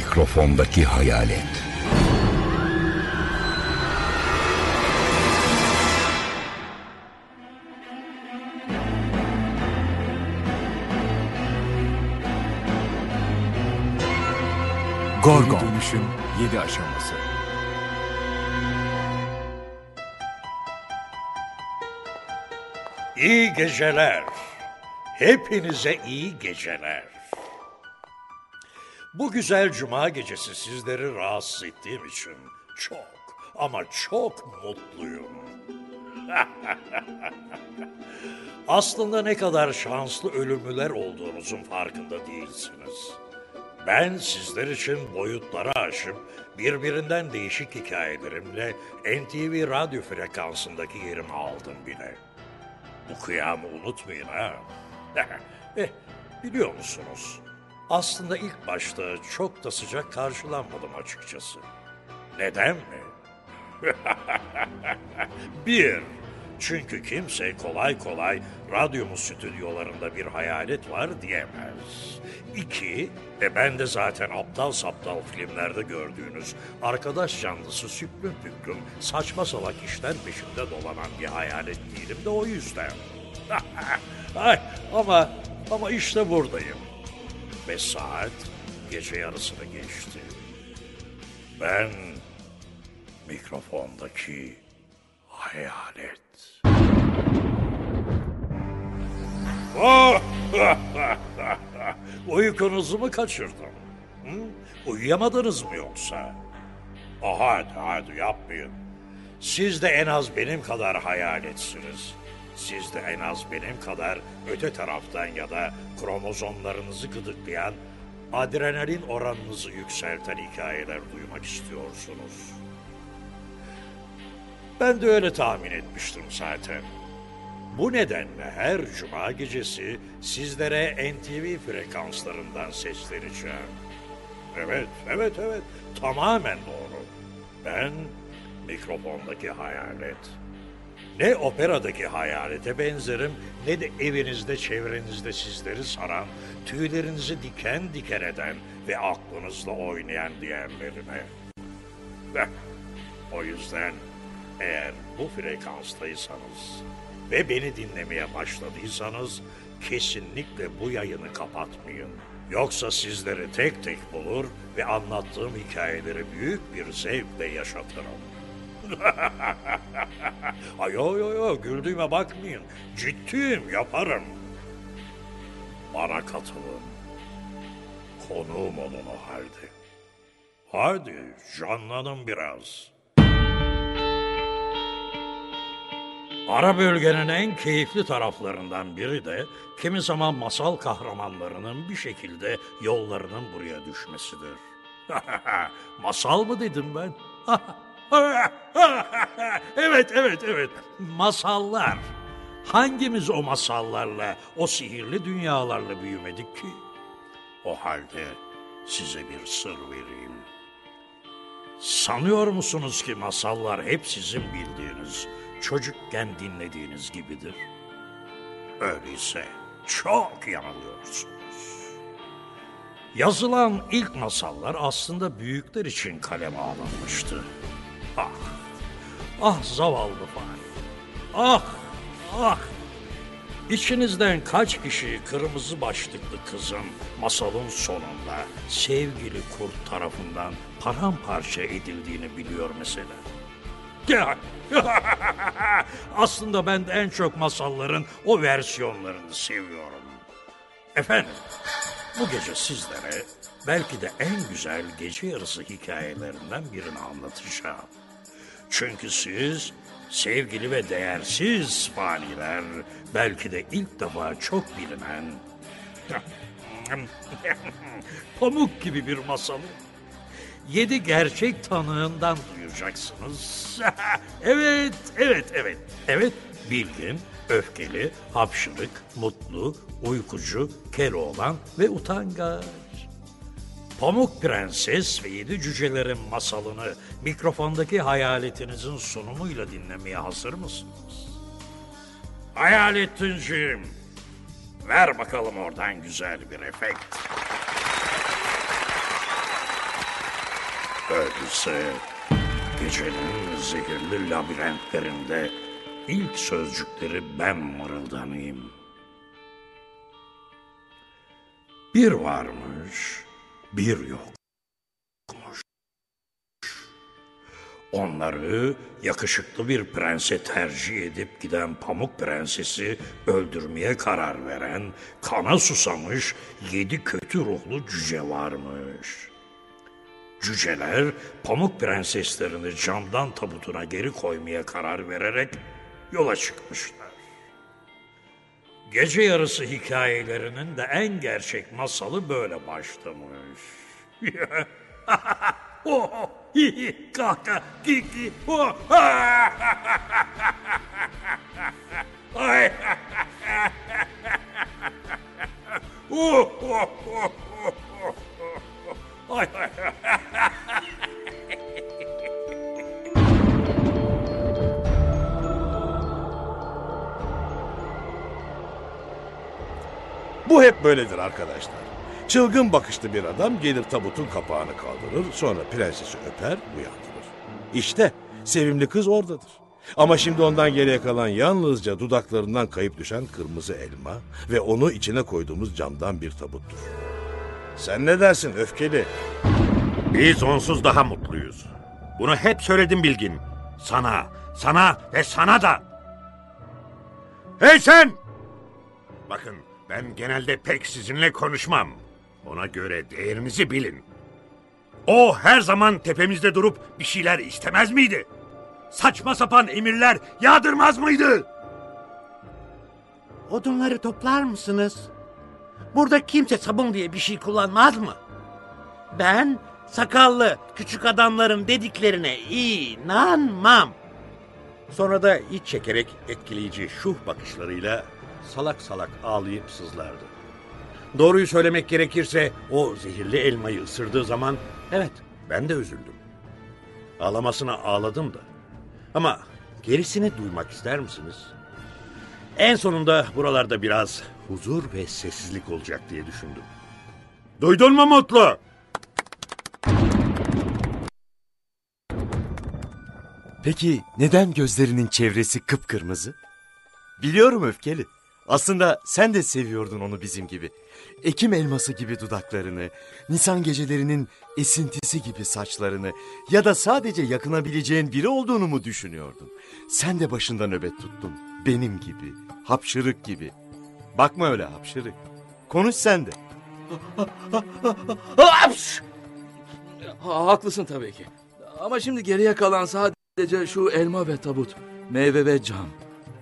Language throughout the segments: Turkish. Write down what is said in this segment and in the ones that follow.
Mikrofondaki hayalet. Gorgon. Dönüşüm 7 aşaması. İyi geceler. Hepinize iyi geceler. Bu güzel cuma gecesi sizleri rahatsız ettiğim için çok ama çok mutluyum. Aslında ne kadar şanslı ölümlüler olduğunuzun farkında değilsiniz. Ben sizler için boyutlara aşıp birbirinden değişik hikayelerimle NTV radyo frekansındaki yerimi aldım bile. Bu kıyamı unutmayın ha. eh, biliyor musunuz? Aslında ilk başta çok da sıcak karşılanmadım açıkçası. Neden mi? Bir, çünkü kimse kolay kolay radyomuz stüdyolarında bir hayalet var diyemez. İki, e ben de zaten aptal saptal filmlerde gördüğünüz arkadaş canlısı süplüm püklüm saçma salak işler peşinde dolanan bir hayalet değilim de o yüzden. Ay, ama ama işte buradayım. Ve saat gece yarısını geçti. Ben mikrofondaki hayalet. Oh! Uykunuzu mu kaçırdım? Hı? Uyuyamadınız mı yoksa? Oh, hadi hadi yapmayın. Siz de en az benim kadar hayaletsiniz. Siz de en az benim kadar öte taraftan ya da kromozomlarınızı gıdıklayan, adrenalin oranınızı yükselten hikayeler duymak istiyorsunuz. Ben de öyle tahmin etmiştim zaten. Bu nedenle her cuma gecesi sizlere NTV frekanslarından sesleneceğim. Evet, evet, evet. Tamamen doğru. Ben mikrofondaki hayalet. Ne operadaki hayalete benzerim ne de evinizde çevrenizde sizleri saran, tüylerinizi diken diken eden ve aklınızla oynayan diğerlerine. Heh, o yüzden eğer bu frekanstaysanız ve beni dinlemeye başladıysanız kesinlikle bu yayını kapatmayın. Yoksa sizleri tek tek bulur ve anlattığım hikayeleri büyük bir zevkle yaşatırım. Ay yo yo yo güldüğüme bakmayın. Ciddiyim yaparım. Bana katılın. Konuğum olun o halde. Hadi canlanın biraz. Ara bölgenin en keyifli taraflarından biri de kimi zaman masal kahramanlarının bir şekilde yollarının buraya düşmesidir. masal mı dedim ben? evet, evet, evet. Masallar. Hangimiz o masallarla, o sihirli dünyalarla büyümedik ki? O halde size bir sır vereyim. Sanıyor musunuz ki masallar hep sizin bildiğiniz, çocukken dinlediğiniz gibidir? Öyleyse çok yanılıyorsunuz. Yazılan ilk masallar aslında büyükler için kaleme alınmıştı. Ah, ah zavallı fani. Ah, ah. İçinizden kaç kişi kırmızı başlıklı kızın masalın sonunda sevgili kurt tarafından paramparça edildiğini biliyor mesela? Ya, Aslında ben de en çok masalların o versiyonlarını seviyorum. Efendim, bu gece sizlere belki de en güzel gece yarısı hikayelerinden birini anlatacağım. Çünkü siz sevgili ve değersiz faniler belki de ilk defa çok bilinen pamuk gibi bir masalı yedi gerçek tanığından duyacaksınız. evet, evet, evet. Evet, bilgin, öfkeli, hapşırık, mutlu, uykucu, Keloğlan ve utangaç. Pamuk Prenses ve Yedi Cücelerin masalını mikrofondaki hayaletinizin sunumuyla dinlemeye hazır mısınız? Hayaletinciğim, ver bakalım oradan güzel bir efekt. Öyleyse gecenin zehirli labirentlerinde ilk sözcükleri ben mırıldanayım. Bir varmış, bir yokmuş. Onları yakışıklı bir prense tercih edip giden Pamuk Prensesi öldürmeye karar veren, kana susamış yedi kötü ruhlu cüce varmış. Cüceler Pamuk Prenseslerini camdan tabutuna geri koymaya karar vererek yola çıkmışlar. Gece yarısı hikayelerinin de en gerçek masalı böyle başlamış. oh, ay, ay. Bu hep böyledir arkadaşlar. Çılgın bakışlı bir adam gelir tabutun kapağını kaldırır, sonra prensesi öper, uyandırır. İşte sevimli kız oradadır. Ama şimdi ondan geriye kalan yalnızca dudaklarından kayıp düşen kırmızı elma ve onu içine koyduğumuz camdan bir tabuttur. Sen ne dersin öfkeli? Biz onsuz daha mutluyuz. Bunu hep söyledim Bilgin. Sana, sana ve sana da. Hey sen! Bakın ben genelde pek sizinle konuşmam. Ona göre değerinizi bilin. O her zaman tepemizde durup bir şeyler istemez miydi? Saçma sapan emirler yağdırmaz mıydı? Odunları toplar mısınız? Burada kimse sabun diye bir şey kullanmaz mı? Ben sakallı küçük adamların dediklerine inanmam. Sonra da iç çekerek etkileyici şuh bakışlarıyla salak salak ağlayıp sızlardı. Doğruyu söylemek gerekirse o zehirli elmayı ısırdığı zaman evet ben de üzüldüm. Ağlamasına ağladım da. Ama gerisini duymak ister misiniz? En sonunda buralarda biraz huzur ve sessizlik olacak diye düşündüm. Duydun mu Mutlu? Peki neden gözlerinin çevresi kıpkırmızı? Biliyorum öfkeli. Aslında sen de seviyordun onu bizim gibi. Ekim elması gibi dudaklarını, Nisan gecelerinin esintisi gibi saçlarını ya da sadece yakınabileceğin biri olduğunu mu düşünüyordun? Sen de başında nöbet tuttun. Benim gibi, hapşırık gibi. Bakma öyle hapşırık. Konuş sen de. Ha, haklısın tabii ki. Ama şimdi geriye kalan sadece şu elma ve tabut, meyve ve cam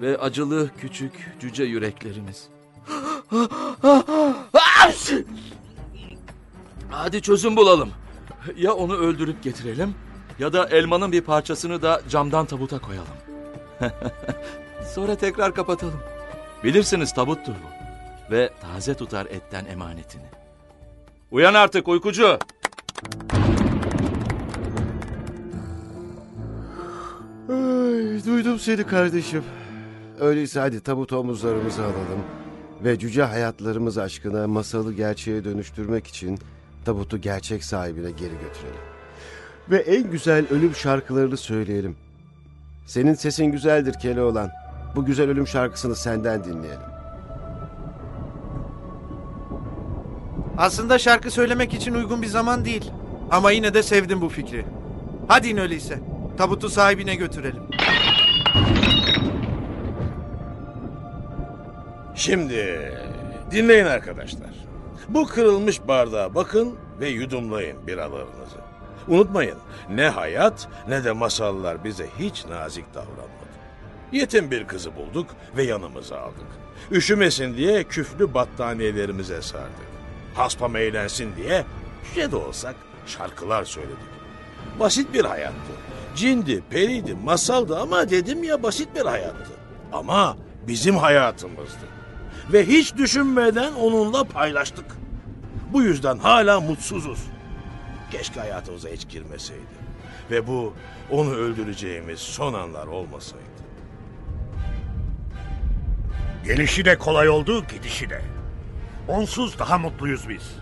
ve acılı küçük cüce yüreklerimiz. Hadi çözüm bulalım. Ya onu öldürüp getirelim ya da elmanın bir parçasını da camdan tabuta koyalım. Sonra tekrar kapatalım. Bilirsiniz tabuttur bu. Ve taze tutar etten emanetini. Uyan artık uykucu. Ay, duydum seni kardeşim. Öyleyse hadi tabut omuzlarımızı alalım. Ve cüce hayatlarımız aşkına masalı gerçeğe dönüştürmek için tabutu gerçek sahibine geri götürelim. Ve en güzel ölüm şarkılarını söyleyelim. Senin sesin güzeldir Keloğlan. Bu güzel ölüm şarkısını senden dinleyelim. Aslında şarkı söylemek için uygun bir zaman değil. Ama yine de sevdim bu fikri. Hadi in öyleyse. Tabutu sahibine götürelim. Şimdi dinleyin arkadaşlar. Bu kırılmış bardağa bakın ve yudumlayın biralarınızı. Unutmayın ne hayat ne de masallar bize hiç nazik davranmadı. Yetim bir kızı bulduk ve yanımıza aldık. Üşümesin diye küflü battaniyelerimize sardık. Haspam eğlensin diye cüce de olsak şarkılar söyledik. Basit bir hayattı. Cindi, periydi, masaldı ama dedim ya basit bir hayattı. Ama bizim hayatımızdı. Ve hiç düşünmeden onunla paylaştık. Bu yüzden hala mutsuzuz. Keşke hayatımıza hiç girmeseydi. Ve bu onu öldüreceğimiz son anlar olmasaydı. Gelişi de kolay oldu, gidişi de. Onsuz daha mutluyuz biz.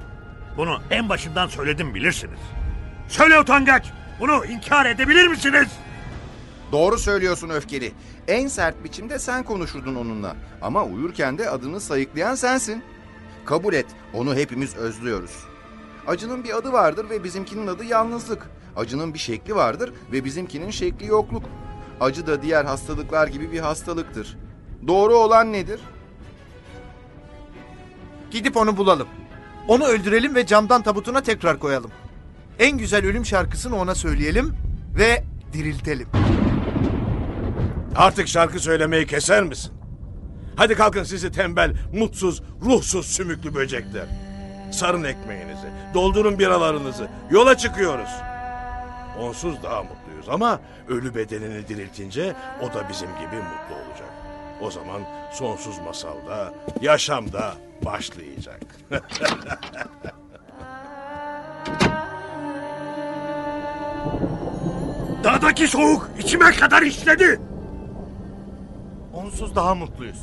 Bunu en başından söyledim bilirsiniz. Söyle utangaç. Bunu inkar edebilir misiniz? Doğru söylüyorsun öfkeli. En sert biçimde sen konuşurdun onunla. Ama uyurken de adını sayıklayan sensin. Kabul et, onu hepimiz özlüyoruz. Acının bir adı vardır ve bizimkinin adı yalnızlık. Acının bir şekli vardır ve bizimkinin şekli yokluk. Acı da diğer hastalıklar gibi bir hastalıktır. Doğru olan nedir? Gidip onu bulalım. Onu öldürelim ve camdan tabutuna tekrar koyalım. En güzel ölüm şarkısını ona söyleyelim ve diriltelim. Artık şarkı söylemeyi keser misin? Hadi kalkın sizi tembel, mutsuz, ruhsuz sümüklü böcekler. Sarın ekmeğinizi, doldurun biralarınızı. Yola çıkıyoruz. Onsuz daha mutluyuz ama ölü bedenini diriltince o da bizim gibi mutlu olacak. O zaman sonsuz masalda, yaşamda başlayacak. Dağdaki soğuk içime kadar işledi. Onsuz daha mutluyuz.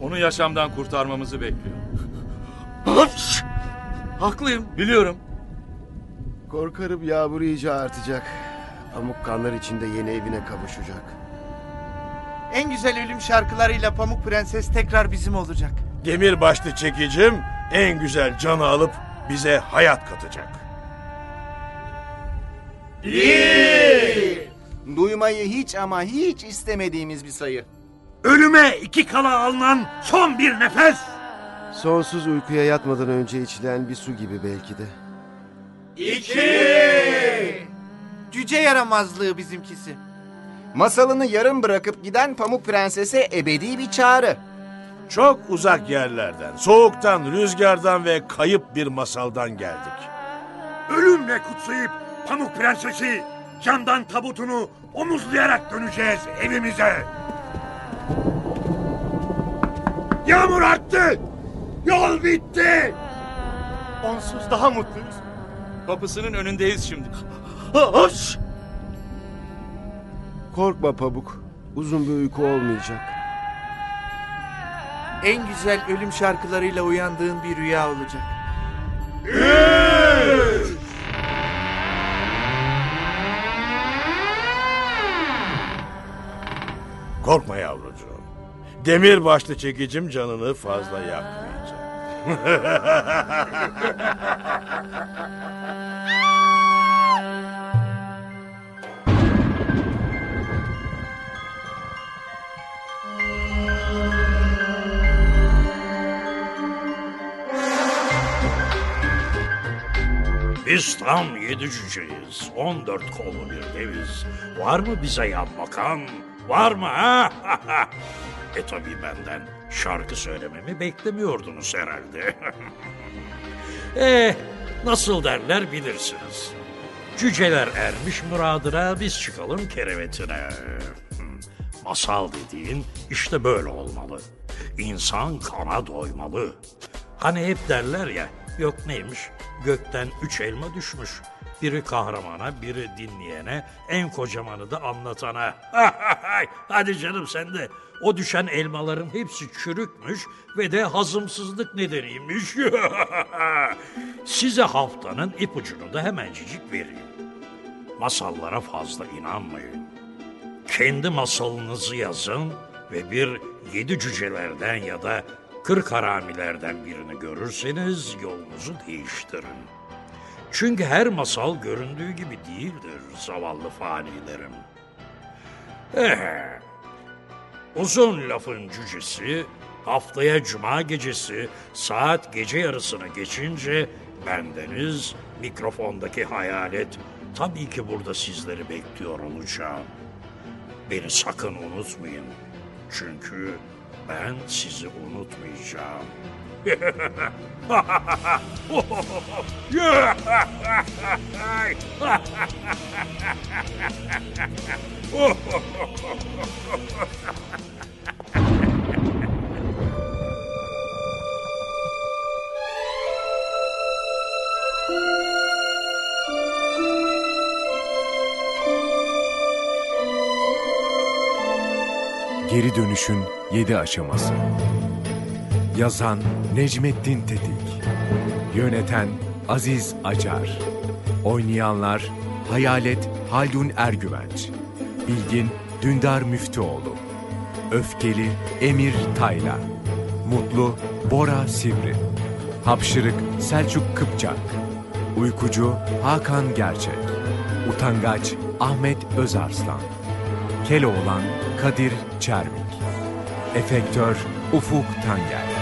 Onu yaşamdan kurtarmamızı bekliyor. Haklıyım, biliyorum. Korkarım yağmur iyice artacak. Pamuk kanlar içinde yeni evine kavuşacak. En güzel ölüm şarkılarıyla Pamuk Prenses tekrar bizim olacak. Demir başlı çekicim en güzel canı alıp bize hayat katacak. Duymayı hiç ama hiç istemediğimiz bir sayı. Ölüme iki kala alınan son bir nefes. Sonsuz uykuya yatmadan önce içilen bir su gibi belki de. Cüce yaramazlığı bizimkisi. Masalını yarım bırakıp giden Pamuk Prenses'e ebedi bir çağrı. Çok uzak yerlerden, soğuktan, rüzgardan ve kayıp bir masaldan geldik. Ölümle kutsayıp Pamuk Prensesi candan tabutunu omuzlayarak döneceğiz evimize. Yağmur arttı. Yol bitti. Onsuz daha mutluyuz. Kapısının önündeyiz şimdi. Hoş! Korkma Pamuk. Uzun bir uyku olmayacak. En güzel ölüm şarkılarıyla uyandığın bir rüya olacak. Korkma yavrucuğum. Demir başlı çekicim canını fazla yakmayacak. Biz tam yedi cüceyiz. On dört kollu bir deviz. Var mı bize yan bakan? Var mı ha? e tabi benden şarkı söylememi beklemiyordunuz herhalde. eh nasıl derler bilirsiniz. Cüceler ermiş muradına biz çıkalım kerevetine. Hmm, Masal dediğin işte böyle olmalı. İnsan kana doymalı. Hani hep derler ya, yok neymiş, gökten üç elma düşmüş. Biri kahramana, biri dinleyene, en kocamanı da anlatana. Hadi canım sen de. O düşen elmaların hepsi çürükmüş ve de hazımsızlık nedeniymiş. Size haftanın ipucunu da hemencik vereyim. Masallara fazla inanmayın. Kendi masalınızı yazın ve bir yedi cücelerden ya da kırk haramilerden birini görürseniz yolunuzu değiştirin. Çünkü her masal göründüğü gibi değildir zavallı fanilerim. Eh, uzun lafın cücesi haftaya cuma gecesi saat gece yarısına geçince bendeniz mikrofondaki hayalet tabii ki burada sizleri bekliyor olacağım. Beni sakın unutmayın. Çünkü ben sizi unutmayacağım. Geri dönüşün 7 aşaması. Yazan Necmettin Tetik. Yöneten Aziz Acar. Oynayanlar Hayalet Haldun Ergüvenç. Bilgin Dündar Müftüoğlu. Öfkeli Emir Tayla. Mutlu Bora Sivri. Hapşırık Selçuk Kıpçak. Uykucu Hakan Gerçek. Utangaç Ahmet Özarslan. Keloğlan Kadir Çermik. Efektör Ufuk Tanger.